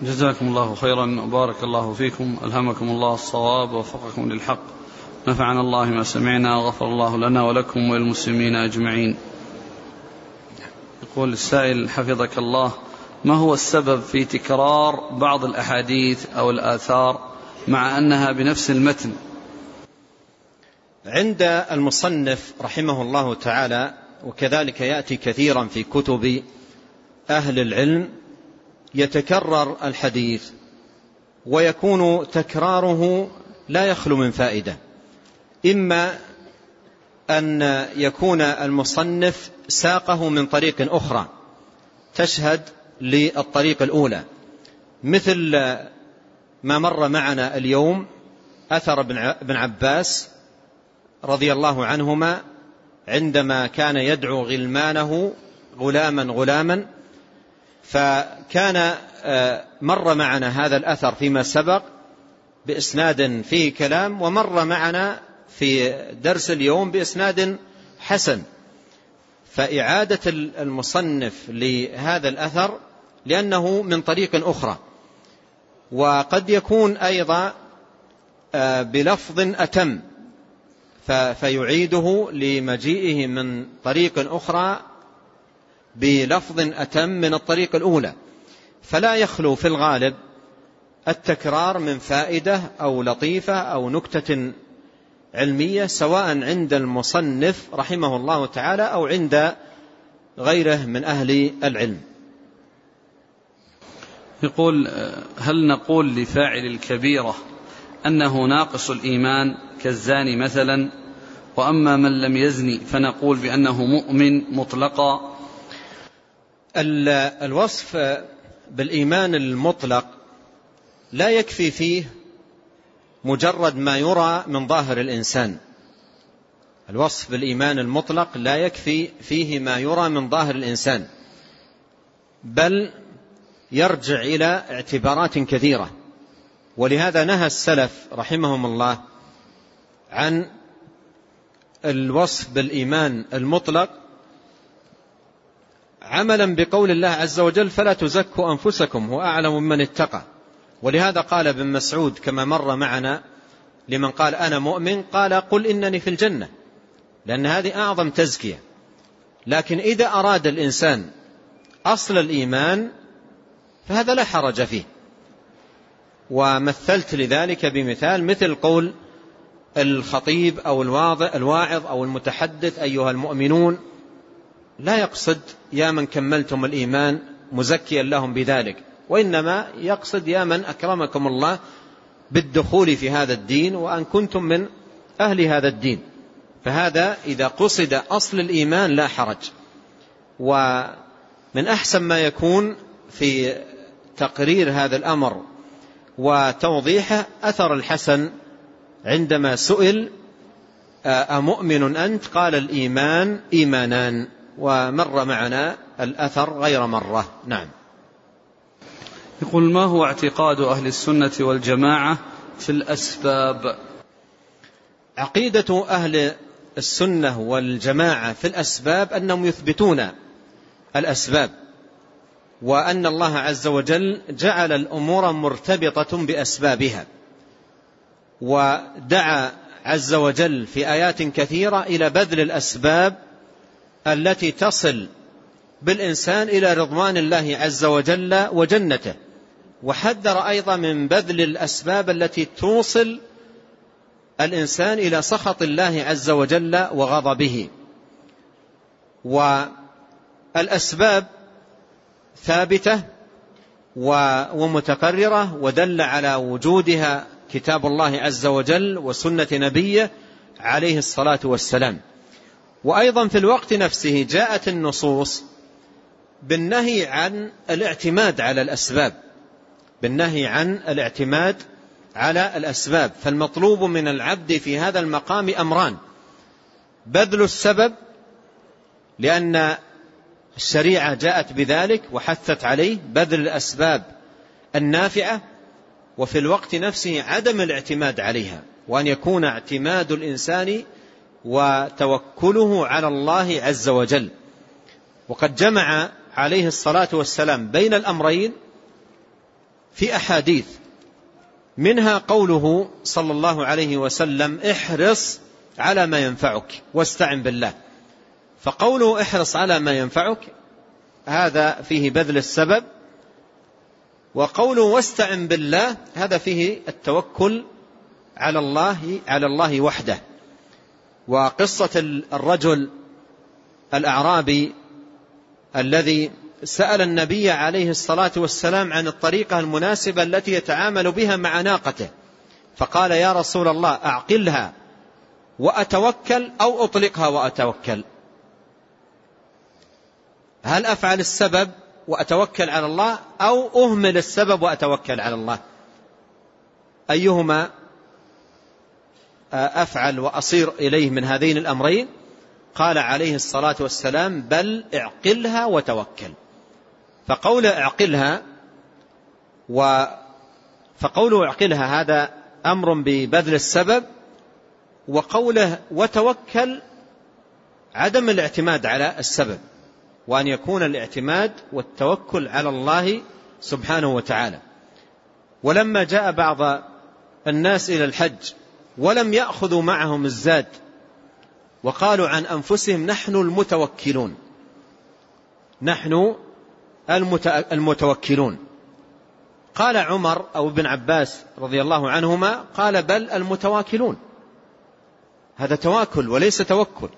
جزاكم الله خيرا وبارك الله فيكم ألهمكم الله الصواب ووفقكم للحق. نفعنا الله ما سمعنا وغفر الله لنا ولكم وللمسلمين أجمعين. يقول السائل حفظك الله ما هو السبب في تكرار بعض الأحاديث أو الآثار مع أنها بنفس المتن؟ عند المصنف رحمه الله تعالى وكذلك يأتي كثيرا في كتب أهل العلم يتكرر الحديث ويكون تكراره لا يخلو من فائدة. إما أن يكون المصنف ساقه من طريق أخرى تشهد للطريق الأولى. مثل ما مر معنا اليوم أثر ابن عباس رضي الله عنهما عندما كان يدعو غلمانه غلاما غلاما فكان آه، مر معنا هذا الأثر فيما سبق بإسناد فيه كلام ومر معنا في درس اليوم بإسناد حسن. فإعادة المصنف لهذا الأثر لأنه من طريق أخرى. وقد يكون أيضا آه، بلفظ أتم فيعيده لمجيئه من طريق أخرى بلفظ أتم من الطريق الأولى. فلا يخلو في الغالب التكرار من فائدة أو لطيفة أو نكتة علمية سواء عند المصنف رحمه الله تعالى أو عند غيره من أهل العلم. يقول هل نقول لفاعل الكبيرة أنه ناقص الإيمان كالزاني مثلا؟ وأما من لم يزني فنقول بأنه مؤمن مطلقا. الوصف بالإيمان المطلق لا يكفي فيه مجرد ما يرى من ظاهر الإنسان. الوصف بالإيمان المطلق لا يكفي فيه ما يرى من ظاهر الإنسان بل يرجع إلى اعتبارات كثيرة. ولهذا نهى السلف رحمهم الله عن الوصف بالإيمان المطلق عملا بقول الله عز وجل فلا تزكوا أنفسكم هو أعلم من اتقى. ولهذا قال ابن مسعود كما مر معنا لمن قال أنا مؤمن قال قل إنني في الجنة لأن هذه أعظم تزكية. لكن إذا أراد الإنسان أصل الإيمان فهذا لا حرج فيه. ومثلت لذلك بمثال مثل قول الخطيب أو الواعظ أو المتحدث أيها المؤمنون لا يقصد يا من كملتم الإيمان مزكيا لهم بذلك وإنما يقصد يا من أكرمكم الله بالدخول في هذا الدين وأن كنتم من أهل هذا الدين. فهذا إذا قصد أصل الإيمان لا حرج ومن أحسن ما يكون في تقرير هذا الأمر وتوضيحه أثر الحسن عندما سئل أمؤمن أنت؟ قال الإيمان إيمانان. ومر معنا الأثر غير مرة. نعم. يقول ما هو اعتقاد أهل السنة والجماعة في الأسباب؟ عقيدة أهل السنة والجماعة في الأسباب أنهم يثبتون الأسباب وأن الله عز وجل جعل الأمور مرتبطة بأسبابها ودعا عز وجل في آيات كثيرة إلى بذل الأسباب التي تصل بالإنسان إلى رضوان الله عز وجل وجنته. وحذر أيضا من بذل الأسباب التي توصل الإنسان إلى سخط الله عز وجل وغضبه. والأسباب ثابتة ومتقررة ودل على وجودها كتاب الله عز وجل وسنة نبيه عليه الصلاة والسلام. وأيضا في الوقت نفسه جاءت النصوص بالنهي عن الاعتماد على الأسباب. بالنهي عن الاعتماد على الأسباب. فالمطلوب من العبد في هذا المقام أمران. بذل السبب لأن الشريعة جاءت بذلك وحثت عليه. بذل الأسباب النافعة وفي الوقت نفسه عدم الاعتماد عليها. وأن يكون اعتماد الإنسان وتوكله على الله عز وجل. وقد جمع عليه الصلاة والسلام بين الأمرين في أحاديث منها قوله صلى الله عليه وسلم احرص على ما ينفعك واستعن بالله. فقوله احرص على ما ينفعك هذا فيه بذل السبب. وقوله واستعن بالله هذا فيه التوكل على الله على الله وحده. وقصة الرجل الأعرابي الذي سأل النبي عليه الصلاة والسلام عن الطريقة المناسبة التي يتعامل بها مع ناقته. فقال يا رسول الله أعقلها وأتوكل أو أطلقها وأتوكل. هل أفعل السبب وأتوكل على الله أو أهمل السبب وأتوكل على الله؟ أيهما؟ أفعل وأصير إليه من هذين الأمرين؟ قال عليه الصلاة والسلام بل اعقلها وتوكل. فقول اعقلها و فقوله اعقلها هذا أمر ببذل السبب وقوله وتوكل عدم الاعتماد على السبب وأن يكون الاعتماد والتوكل على الله سبحانه وتعالى. ولما جاء بعض الناس إلى الحج ولم يأخذوا معهم الزاد. وقالوا عن أنفسهم نحن المتوكلون. نحن المتوكلون. قال عمر أو ابن عباس رضي الله عنهما قال بل المتواكلون. هذا تواكل وليس توكل.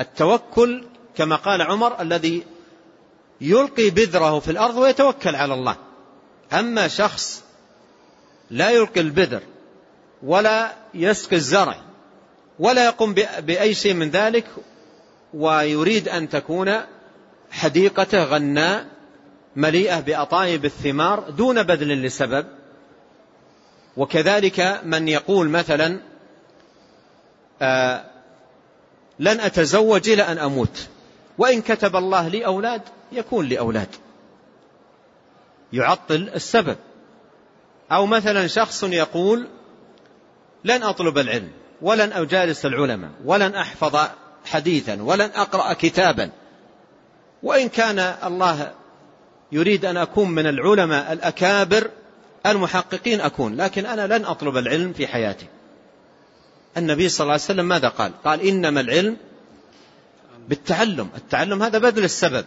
التوكل كما قال عمر الذي يلقي بذره في الأرض ويتوكل على الله. أما شخص لا يلقي البذر ولا يسقي الزرع ولا يقوم بأي شيء من ذلك ويريد أن تكون حديقته غناء مليئة بأطايب الثمار دون بذل لسبب. وكذلك من يقول مثلا آه لن أتزوج إلى أن أموت. وإن كتب الله لي أولاد يكون لي أولاد. يعطل السبب. أو مثلا شخص يقول لن أطلب العلم ولن أجالس العلماء ولن أحفظ حديثا ولن أقرأ كتابا. وإن كان الله يريد أن أكون من العلماء الأكابر المحققين أكون لكن أنا لن أطلب العلم في حياتي. النبي صلى الله عليه وسلم ماذا قال؟ قال إنما العلم بالتعلم. التعلم هذا بذل السبب.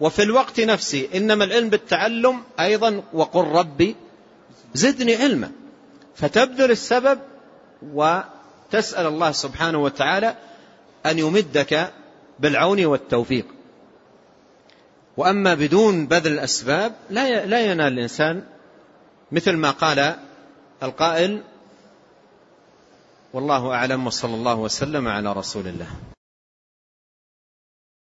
وفي الوقت نفسه إنما العلم بالتعلم أيضا وقل ربي زدني علما. فتبذل السبب وتسأل الله سبحانه وتعالى أن يمدك بالعون والتوفيق. وأما بدون بذل الأسباب لا ينال الإنسان مثل ما قال القائل والله أعلم وصلى الله وسلم على رسول الله.